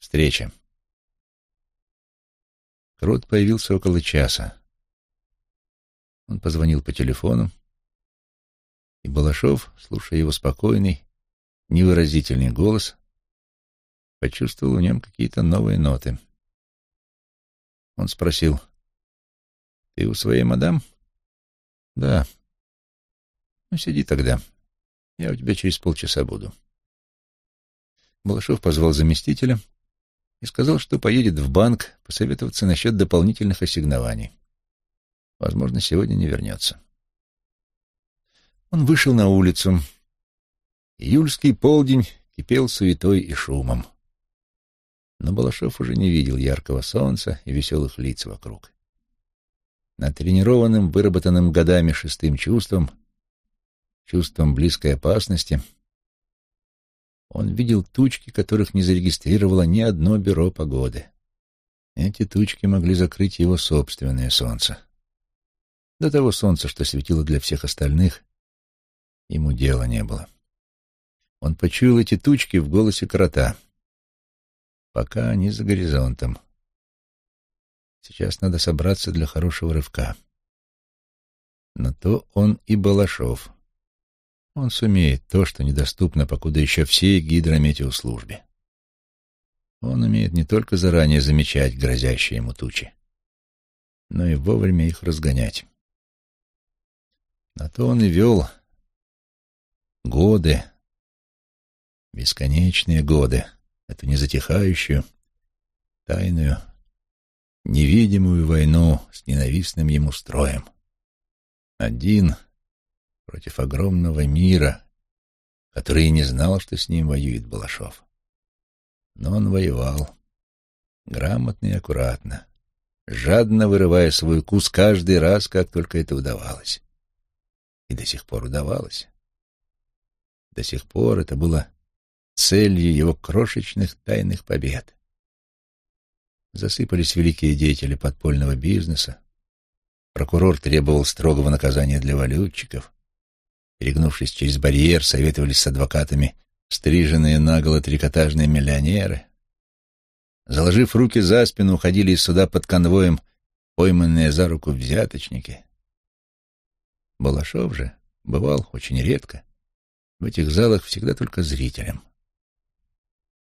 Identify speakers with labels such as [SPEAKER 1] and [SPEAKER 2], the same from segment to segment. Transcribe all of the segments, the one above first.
[SPEAKER 1] Встреча. Крот появился около часа. Он позвонил по телефону, и Балашов, слушая его спокойный, невыразительный голос, почувствовал в нем какие-то новые ноты. Он спросил, «Ты у своей мадам?» «Да». «Ну, сиди тогда. Я у тебя через полчаса буду». Балашов позвал заместителя и сказал, что поедет в банк посоветоваться насчет дополнительных ассигнований. Возможно, сегодня не вернется. Он вышел на улицу. Июльский полдень кипел суетой и шумом. Но Балашов уже не видел яркого солнца и веселых лиц вокруг. Натренированным, выработанным годами шестым чувством, чувством близкой опасности, он видел тучки, которых не зарегистрировало ни одно бюро погоды. Эти тучки могли закрыть его собственное солнце. До того солнца, что светило для всех остальных, ему дела не было. Он почуял эти тучки в голосе крота. Пока они за горизонтом. Сейчас надо собраться для хорошего рывка. Но то он и Балашов. Он сумеет то, что недоступно, покуда еще всей гидрометеослужбе. Он умеет не только заранее замечать грозящие ему тучи, но и вовремя их разгонять. На то он и вел годы, бесконечные годы, эту незатихающую, тайную, невидимую войну с ненавистным ему строем. Один против огромного мира, который и не знал, что с ним воюет Балашов. Но он воевал, грамотно и аккуратно, жадно вырывая свой кус каждый раз, как только это удавалось. И до сих пор удавалось. До сих пор это было целью его крошечных тайных побед. Засыпались великие деятели подпольного бизнеса. Прокурор требовал строгого наказания для валютчиков. Перегнувшись через барьер, советовались с адвокатами стриженные наголо трикотажные миллионеры. Заложив руки за спину, уходили из суда под конвоем пойманные за руку взяточники. Балашов же бывал очень редко. В этих залах всегда только зрителям.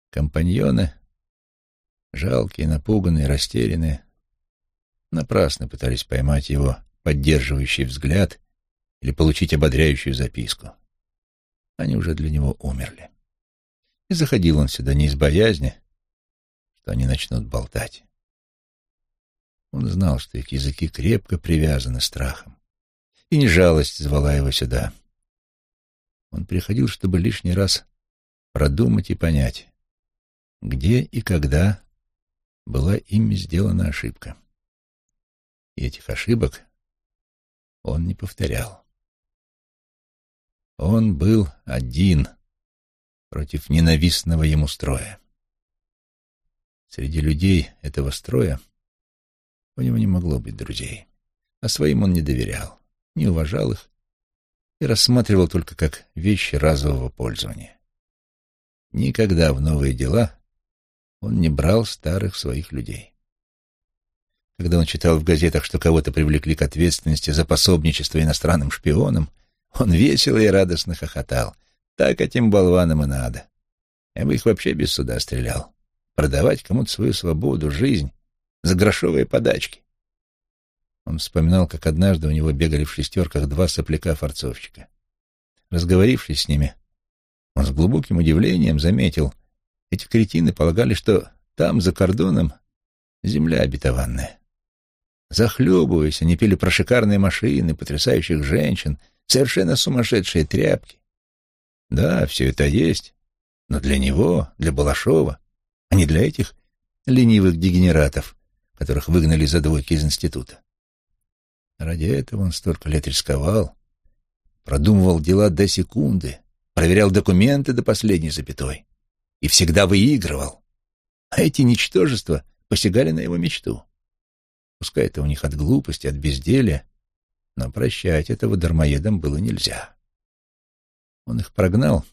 [SPEAKER 1] Компаньоны, жалкие, напуганные, растерянные, напрасно пытались поймать его поддерживающий взгляд или получить ободряющую записку. Они уже для него умерли. И заходил он сюда не из боязни, что они начнут болтать. Он знал, что их языки крепко привязаны страхом. И не жалость звала его сюда. Он приходил, чтобы лишний раз продумать и понять, где и когда была ими сделана ошибка. И этих ошибок он не повторял. Он был один против ненавистного ему строя. Среди людей этого строя у него не могло быть друзей, а своим он не доверял, не уважал их и рассматривал только как вещи разового пользования. Никогда в новые дела он не брал старых своих людей. Когда он читал в газетах, что кого-то привлекли к ответственности за пособничество иностранным шпионам, он весело и радостно хохотал. Так этим болванам и надо. Я бы их вообще без суда стрелял. Продавать кому-то свою свободу, жизнь за грошовые подачки. Он вспоминал, как однажды у него бегали в шестерках два сопляка-форцовщика. Разговорившись с ними, он с глубоким удивлением заметил, эти кретины полагали, что там, за кордоном, земля обетованная. Захлебываясь, они пили про шикарные машины, потрясающих женщин, совершенно сумасшедшие тряпки. Да, все это есть, но для него, для Балашова, а не для этих ленивых дегенератов, которых выгнали за двойки из института. Ради этого он столько лет рисковал, продумывал дела до секунды, проверял документы до последней запятой и всегда выигрывал. А эти ничтожества посягали на его мечту. Пускай это у них от глупости, от безделия, но прощать этого дармоедам было нельзя. Он их прогнал,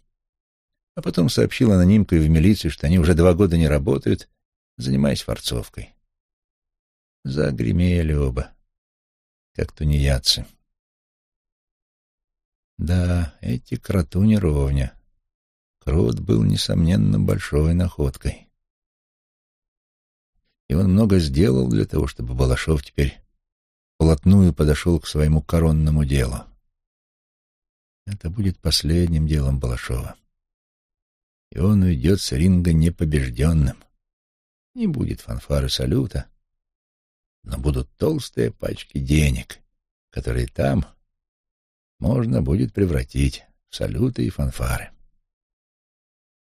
[SPEAKER 1] а потом сообщил анонимку и в милицию, что они уже два года не работают, занимаясь форцовкой. Загремели оба, как тунеядцы. Да, эти кроту не ровня. Крот был, несомненно, большой находкой. И он много сделал для того, чтобы Балашов теперь вплотную подошел к своему коронному делу. Это будет последним делом Балашова. И он уйдет с ринга непобежденным. Не будет фанфары салюта, но будут толстые пачки денег, которые там можно будет превратить в салюты и фанфары.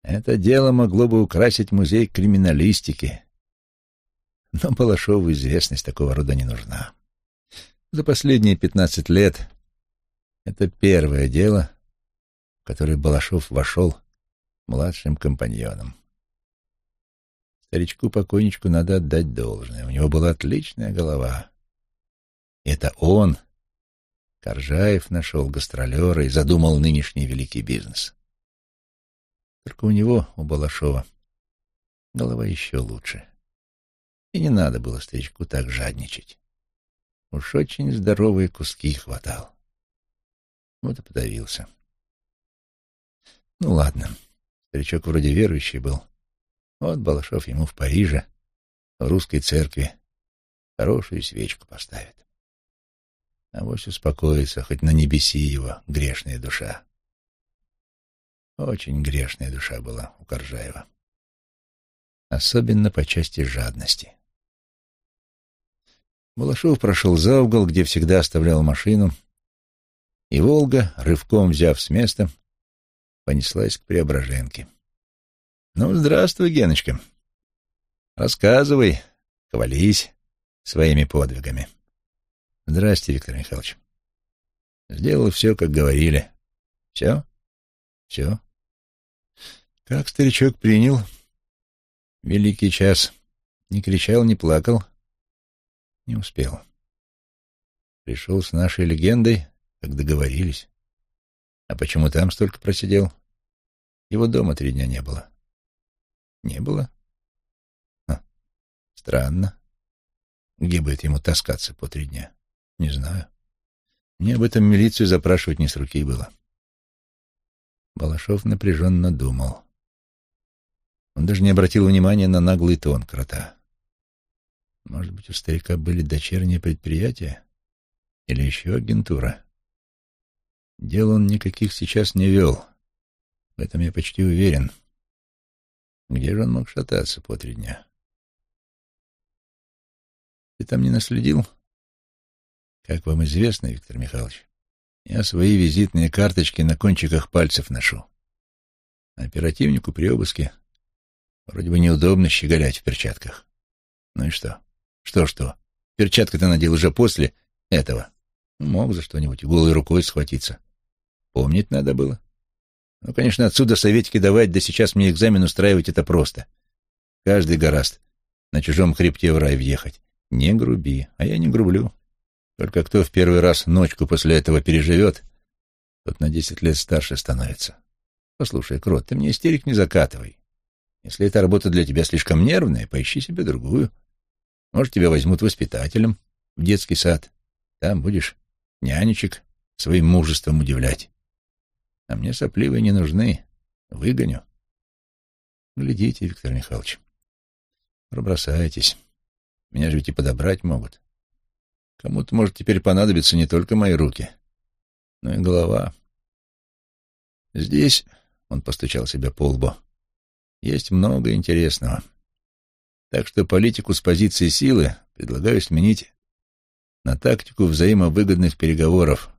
[SPEAKER 1] Это дело могло бы украсить музей криминалистики, но Балашову известность такого рода не нужна. За последние пятнадцать лет это первое дело, в которое Балашов вошел младшим компаньоном. Старичку-покойничку надо отдать должное. У него была отличная голова. Это он, Коржаев, нашел гастролера и задумал нынешний великий бизнес. Только у него, у Балашова, голова еще лучше. И не надо было старичку так жадничать. Уж очень здоровые куски хватал. Вот и подавился. Ну ладно, старичок вроде верующий был. Вот Балашов ему в Париже, в русской церкви, хорошую свечку поставит. А вось успокоится, хоть на небеси его грешная душа. Очень грешная душа была у Коржаева. Особенно по части жадности. Балашов прошел за угол, где всегда оставлял машину, и «Волга», рывком взяв с места, понеслась к Преображенке. «Ну, здравствуй, Геночка. Рассказывай, хвались своими подвигами». «Здрасте, Виктор Михайлович. Сделал все, как говорили. Все? Все. Как старичок принял? Великий час. Не кричал, не плакал». Не успел. Пришел с нашей легендой, как договорились. А почему там столько просидел? Его дома три дня не было. Не было? А, странно. Где будет ему таскаться по три дня? Не знаю. Мне об этом милицию запрашивать не с руки было. Балашов напряженно думал. Он даже не обратил внимания на наглый тон крота. Может быть, у старика были дочерние предприятия? Или еще агентура? Дел он никаких сейчас не вел. В этом я почти уверен. Где же он мог шататься по три дня? Ты там не наследил? Как вам известно, Виктор Михайлович, я свои визитные карточки на кончиках пальцев ношу. Оперативнику при обыске вроде бы неудобно щеголять в перчатках. Ну и что? Что-что? Перчатка-то надел уже после этого. Мог за что-нибудь голой рукой схватиться. Помнить надо было. Ну, конечно, отсюда советики давать, да сейчас мне экзамен устраивать это просто. Каждый гораст на чужом хребте в рай въехать. Не груби, а я не грублю. Только кто в первый раз ночку после этого переживет, тот на десять лет старше становится. Послушай, Крот, ты мне истерик не закатывай. Если эта работа для тебя слишком нервная, поищи себе другую. Может, тебя возьмут воспитателем в детский сад. Там будешь нянечек своим мужеством удивлять. А мне сопливые не нужны. Выгоню. Глядите, Виктор Михайлович. Пробросайтесь. Меня же ведь и подобрать могут. Кому-то может теперь понадобиться не только мои руки, но и голова. Здесь, — он постучал себя по лбу, — есть много интересного. Так что политику с позиции силы предлагаю сменить на тактику взаимовыгодных переговоров.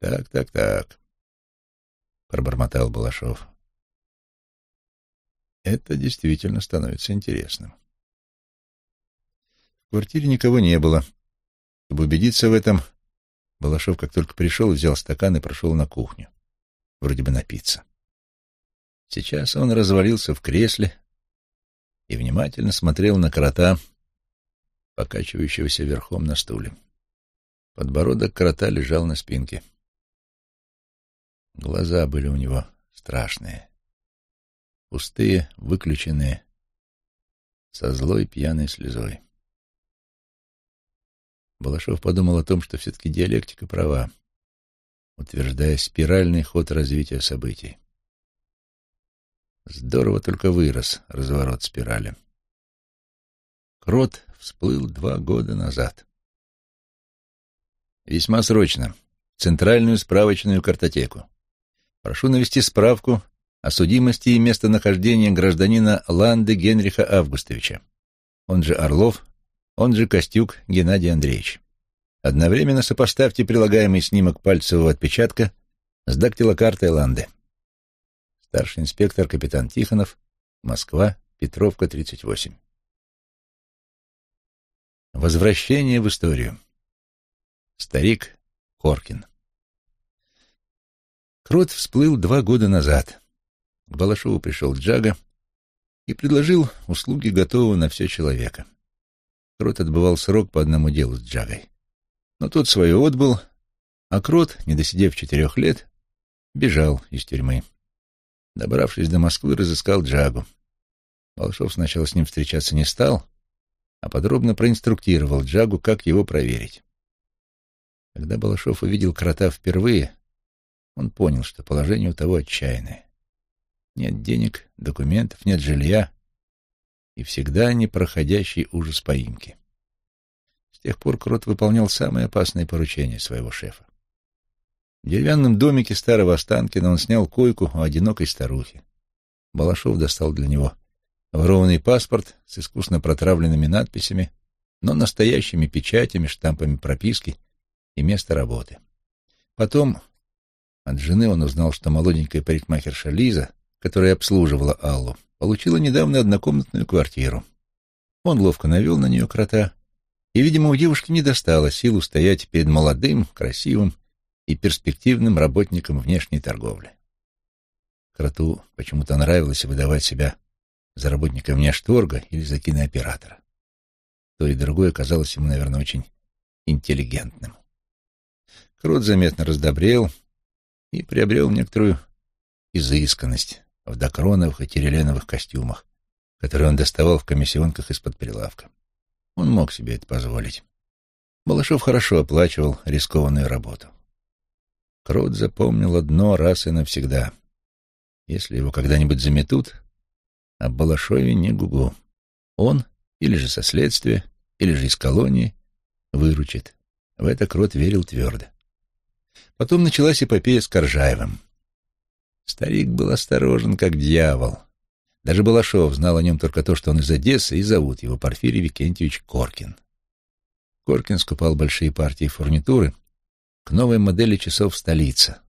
[SPEAKER 1] Так, так, так, пробормотал Балашов. Это действительно становится интересным. В квартире никого не было. Чтобы убедиться в этом, Балашов, как только пришел, взял стакан и прошел на кухню. Вроде бы напиться. Сейчас он развалился в кресле и внимательно смотрел на крота, покачивающегося верхом на стуле. Подбородок крота лежал на спинке. Глаза были у него страшные. Пустые, выключенные, со злой пьяной слезой. Балашов подумал о том, что все-таки диалектика права, утверждая спиральный ход развития событий. Здорово только вырос разворот спирали. Крот всплыл два года назад. Весьма срочно. Центральную справочную картотеку. Прошу навести справку о судимости и местонахождении гражданина Ланды Генриха Августовича, он же Орлов, он же Костюк Геннадий Андреевич. Одновременно сопоставьте прилагаемый снимок пальцевого отпечатка с дактилокартой Ланды. Старший инспектор капитан Тихонов, Москва, Петровка, 38. Возвращение в историю. Старик Коркин. Крот всплыл два года назад. К Балашову пришел Джага и предложил услуги готового на все человека. Крот отбывал срок по одному делу с Джагой. Но тот свое отбыл, а Крот, не досидев четырех лет, бежал из тюрьмы. Добравшись до Москвы, разыскал Джагу. Балашов сначала с ним встречаться не стал, а подробно проинструктировал Джагу, как его проверить. Когда Балашов увидел крота впервые, он понял, что положение у того отчаянное. Нет денег, документов, нет жилья и всегда непроходящий ужас поимки. С тех пор Крот выполнял самые опасные поручения своего шефа. В деревянном домике старого Останкина он снял койку у одинокой старухи. Балашов достал для него ворованный паспорт с искусно протравленными надписями, но настоящими печатями, штампами прописки и место работы. Потом от жены он узнал, что молоденькая парикмахерша Лиза, которая обслуживала Аллу, получила недавно однокомнатную квартиру. Он ловко навел на нее крота, и, видимо, у девушки не достало сил устоять перед молодым, красивым и перспективным работником внешней торговли. Кроту почему-то нравилось выдавать себя за работника внешторга или за кинооператора. То и другое казалось ему, наверное, очень интеллигентным. Крот заметно раздобрел и приобрел некоторую изысканность в докроновых и тереленовых костюмах, которые он доставал в комиссионках из-под прилавка. Он мог себе это позволить. Балашов хорошо оплачивал рискованную работу. Крот запомнил одно раз и навсегда. Если его когда-нибудь заметут, об Балашове не гугу. Он, или же со следствия, или же из колонии, выручит. В это Крот верил твердо. Потом началась эпопея с Коржаевым. Старик был осторожен, как дьявол. Даже Балашов знал о нем только то, что он из Одессы, и зовут его Порфирий Викентьевич Коркин. Коркин скупал большие партии фурнитуры к новой модели часов столица.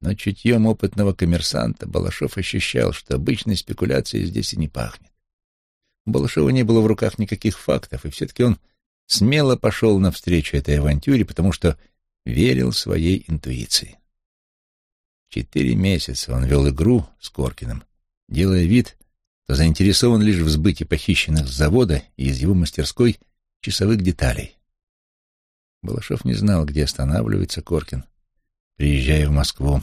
[SPEAKER 1] Но чутьем опытного коммерсанта Балашов ощущал, что обычной спекуляцией здесь и не пахнет. У Балашова не было в руках никаких фактов, и все-таки он смело пошел навстречу этой авантюре, потому что верил своей интуиции. Четыре месяца он вел игру с Коркиным, делая вид, что заинтересован лишь в сбыте похищенных с завода и из его мастерской часовых деталей. Балашов не знал, где останавливается Коркин, приезжая в Москву.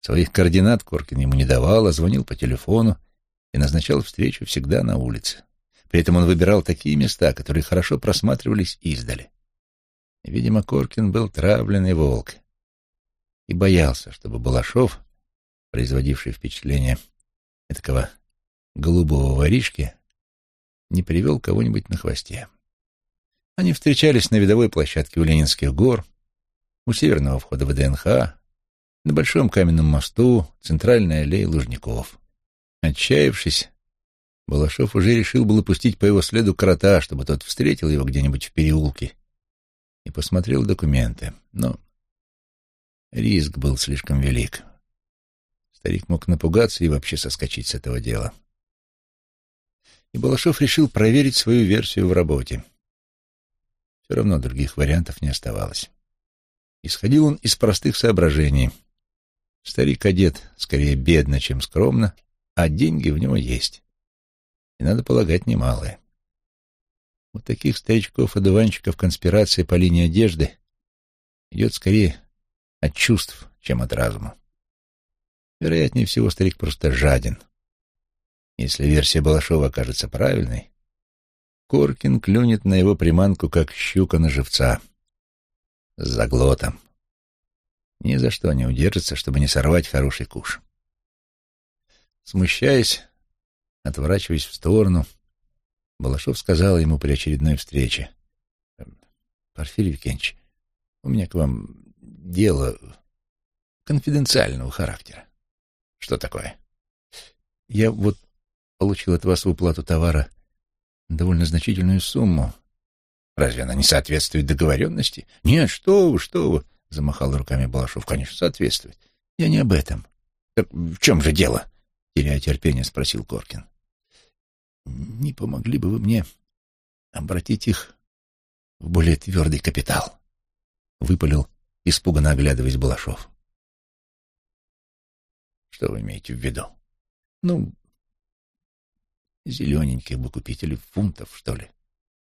[SPEAKER 1] Своих координат Коркин ему не давал, а звонил по телефону и назначал встречу всегда на улице. При этом он выбирал такие места, которые хорошо просматривались издали. Видимо, Коркин был травленный волк и боялся, чтобы Балашов, производивший впечатление этого голубого воришки, не привел кого-нибудь на хвосте. Они встречались на видовой площадке у Ленинских гор, у северного входа в ДНХ, на Большом каменном мосту, центральной аллее Лужников. Отчаявшись, Балашов уже решил было пустить по его следу крота, чтобы тот встретил его где-нибудь в переулке и посмотрел документы. Но риск был слишком велик. Старик мог напугаться и вообще соскочить с этого дела. И Балашов решил проверить свою версию в работе. Все равно других вариантов не оставалось. Исходил он из простых соображений. Старик одет скорее бедно, чем скромно, а деньги в него есть. И, надо полагать, немалые. У таких старичков-одуванчиков конспирация по линии одежды идет скорее от чувств, чем от разума. Вероятнее всего, старик просто жаден. Если версия Балашова окажется правильной, Коркин клюнет на его приманку, как щука на живца, с заглотом. Ни за что не удержится, чтобы не сорвать хороший куш. Смущаясь, отворачиваясь в сторону, Балашов сказал ему при очередной встрече. «Порфирий Викентьевич, у меня к вам дело конфиденциального характера». «Что такое?» «Я вот получил от вас в уплату товара довольно значительную сумму. Разве она не соответствует договоренности? Нет, что вы, что вы, — замахал руками Балашов. Конечно, соответствует. Я не об этом. Так в чем же дело? Теряя терпение, спросил Коркин. Не помогли бы вы мне обратить их в более твердый капитал? Выпалил, испуганно оглядываясь Балашов. Что вы имеете в виду? Ну, Зелененьких бы купить или фунтов, что ли?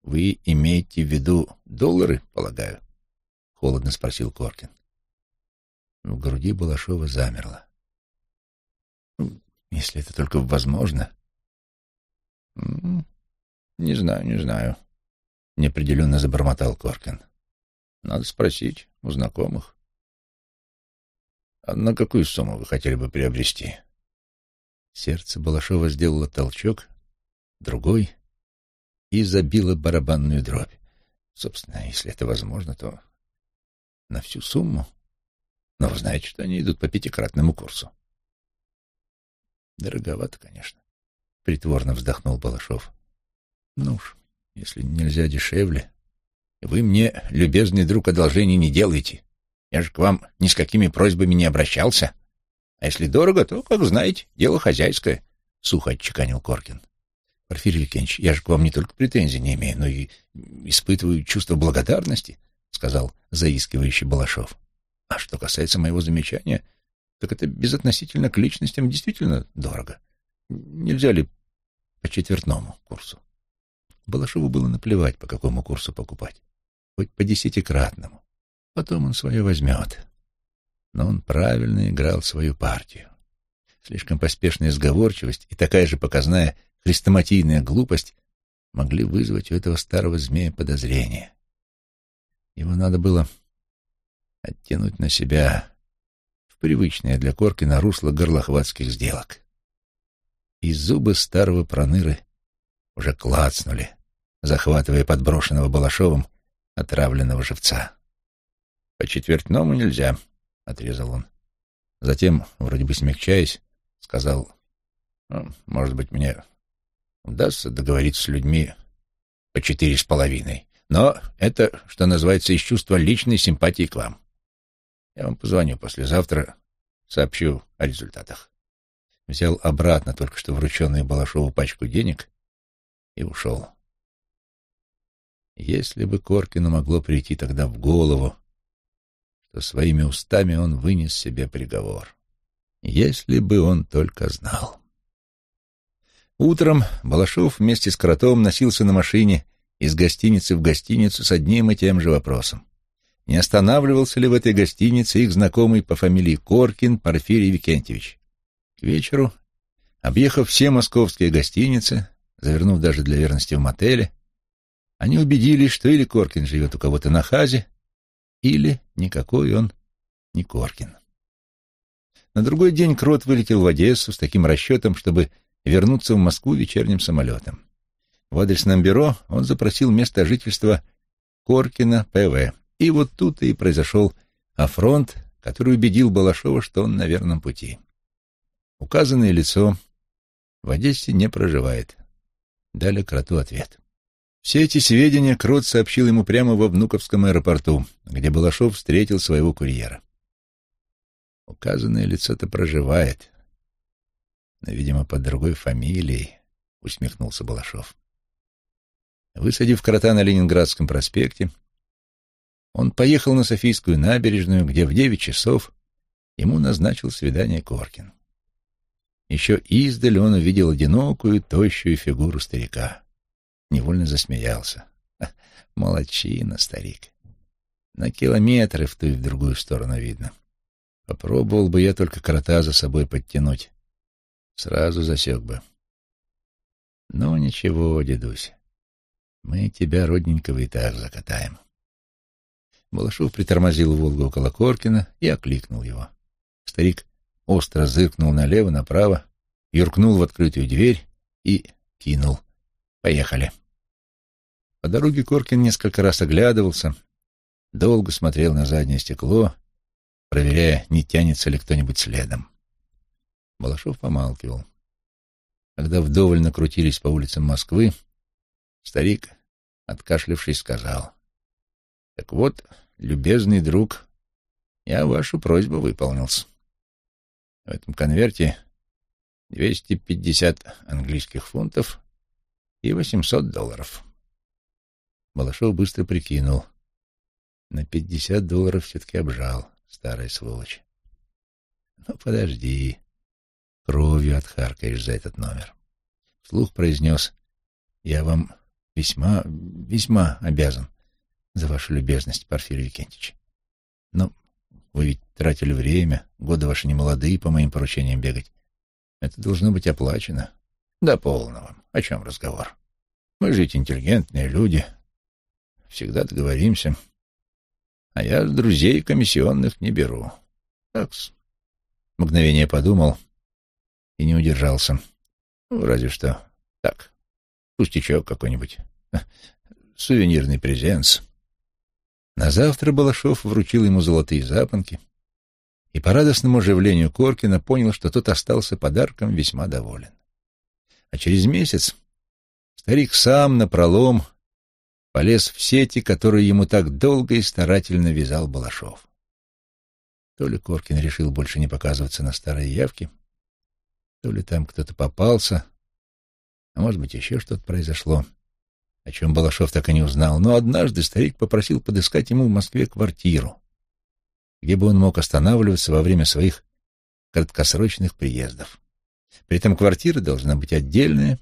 [SPEAKER 1] Вы имеете в виду доллары, полагаю? Холодно спросил Коркин. В груди Балашова замерло. Ну, если это только возможно. Не знаю, не знаю. Неопределенно забормотал Коркин. Надо спросить у знакомых. А на какую сумму вы хотели бы приобрести? Сердце Балашова сделало толчок, другой и забила барабанную дробь. Собственно, если это возможно, то на всю сумму. Но вы знаете, что они идут по пятикратному курсу. Дороговато, конечно. Притворно вздохнул Балашов. Ну уж, если нельзя дешевле. Вы мне, любезный друг, одолжений не делаете. Я же к вам ни с какими просьбами не обращался. А если дорого, то, как знаете, дело хозяйское, — сухо отчеканил Коркин. Порфирий Викентьевич, я же к вам не только претензий не имею, но и испытываю чувство благодарности, — сказал заискивающий Балашов. А что касается моего замечания, так это безотносительно к личностям действительно дорого. Нельзя ли по четвертному курсу? Балашову было наплевать, по какому курсу покупать. Хоть по десятикратному. Потом он свое возьмет. Но он правильно играл свою партию. Слишком поспешная сговорчивость и такая же показная хрестоматийная глупость могли вызвать у этого старого змея подозрения. Его надо было оттянуть на себя в привычное для Коркина русло горлохватских сделок. И зубы старого проныры уже клацнули, захватывая подброшенного Балашовым отравленного живца. — По четвертному нельзя, — отрезал он. Затем, вроде бы смягчаясь, сказал, ну, может быть, мне удастся договориться с людьми по четыре с половиной. Но это, что называется, из чувства личной симпатии к вам. Я вам позвоню послезавтра, сообщу о результатах. Взял обратно только что врученную Балашову пачку денег и ушел. Если бы Коркину могло прийти тогда в голову, что своими устами он вынес себе приговор. Если бы он только знал. Утром Балашов вместе с Кротом носился на машине из гостиницы в гостиницу с одним и тем же вопросом. Не останавливался ли в этой гостинице их знакомый по фамилии Коркин Порфирий Викентьевич? К вечеру, объехав все московские гостиницы, завернув даже для верности в мотеле, они убедились, что или Коркин живет у кого-то на хазе, или никакой он не Коркин. На другой день Крот вылетел в Одессу с таким расчетом, чтобы вернуться в Москву вечерним самолетом. В адресном бюро он запросил место жительства Коркина ПВ. И вот тут и произошел афронт, который убедил Балашова, что он на верном пути. Указанное лицо в Одессе не проживает. Дали Кроту ответ. Все эти сведения Крот сообщил ему прямо во Внуковском аэропорту, где Балашов встретил своего курьера. Указанное лицо-то проживает, но, видимо, под другой фамилией, — усмехнулся Балашов. Высадив крота на Ленинградском проспекте, он поехал на Софийскую набережную, где в девять часов ему назначил свидание Коркин. Еще издали он увидел одинокую, тощую фигуру старика. Невольно засмеялся. Молодчина, старик. На километры в ту и в другую сторону видно. Попробовал бы я только крота за собой подтянуть. Сразу засек бы. Ну, ничего, дедусь. Мы тебя, родненького, и так закатаем. Балашов притормозил Волгу около Коркина и окликнул его. Старик остро зыркнул налево, направо, юркнул в открытую дверь и кинул. «Поехали». По дороге Коркин несколько раз оглядывался, долго смотрел на заднее стекло, проверяя, не тянется ли кто-нибудь следом. Балашов помалкивал. Когда вдоволь накрутились по улицам Москвы, старик, откашлившись, сказал, «Так вот, любезный друг, я вашу просьбу выполнился. В этом конверте 250 английских фунтов и 800 долларов». Балашов быстро прикинул. На 50 долларов все-таки обжал, старая сволочь. «Ну, подожди, кровью отхаркаешь за этот номер. Вслух произнес, я вам весьма, весьма обязан за вашу любезность, Порфирий Викентьевич. Но вы ведь тратили время, годы ваши немолодые, по моим поручениям бегать. Это должно быть оплачено. Да полно вам. О чем разговор? Мы же ведь интеллигентные люди. Всегда договоримся. А я друзей комиссионных не беру. Так-с. Мгновение подумал — и не удержался. Ну, разве что так, пустячок какой-нибудь, сувенирный презент. На завтра Балашов вручил ему золотые запонки и по радостному оживлению Коркина понял, что тот остался подарком весьма доволен. А через месяц старик сам напролом полез в сети, которые ему так долго и старательно вязал Балашов. То ли Коркин решил больше не показываться на старые явки, то ли там кто-то попался, а может быть, еще что-то произошло, о чем Балашов так и не узнал. Но однажды старик попросил подыскать ему в Москве квартиру, где бы он мог останавливаться во время своих краткосрочных приездов. При этом квартира должна быть отдельная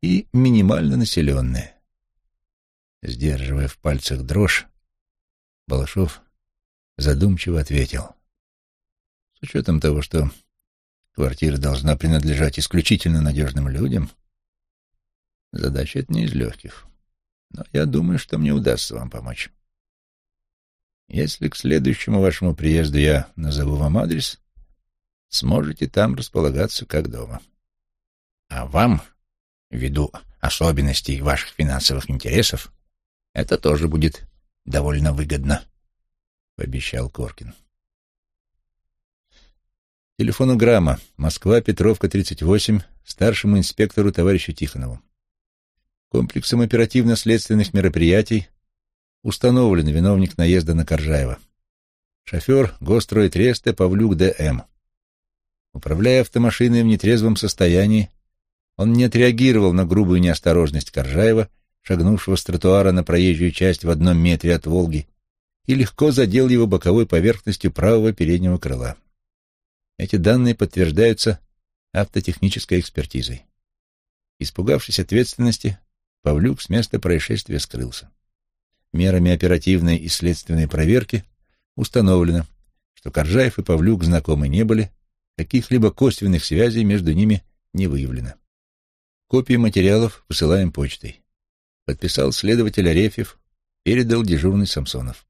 [SPEAKER 1] и минимально населенная. Сдерживая в пальцах дрожь, Балашов задумчиво ответил. С учетом того, что Квартира должна принадлежать исключительно надежным людям. Задача эта не из легких. Но я думаю, что мне удастся вам помочь. Если к следующему вашему приезду я назову вам адрес, сможете там располагаться как дома. А вам, ввиду особенностей ваших финансовых интересов, это тоже будет довольно выгодно, — пообещал Коркин. Телефонограмма. Москва, Петровка, 38, старшему инспектору товарищу Тихонову. Комплексом оперативно-следственных мероприятий установлен виновник наезда на Коржаева. Шофер Гострой Тресте Павлюк Д.М. Управляя автомашиной в нетрезвом состоянии, он не отреагировал на грубую неосторожность Коржаева, шагнувшего с тротуара на проезжую часть в одном метре от «Волги», и легко задел его боковой поверхностью правого переднего крыла. Эти данные подтверждаются автотехнической экспертизой. Испугавшись ответственности, Павлюк с места происшествия скрылся. Мерами оперативной и следственной проверки установлено, что Коржаев и Павлюк знакомы не были, каких-либо косвенных связей между ними не выявлено. Копии материалов посылаем почтой. Подписал следователь Арефьев, передал дежурный Самсонов.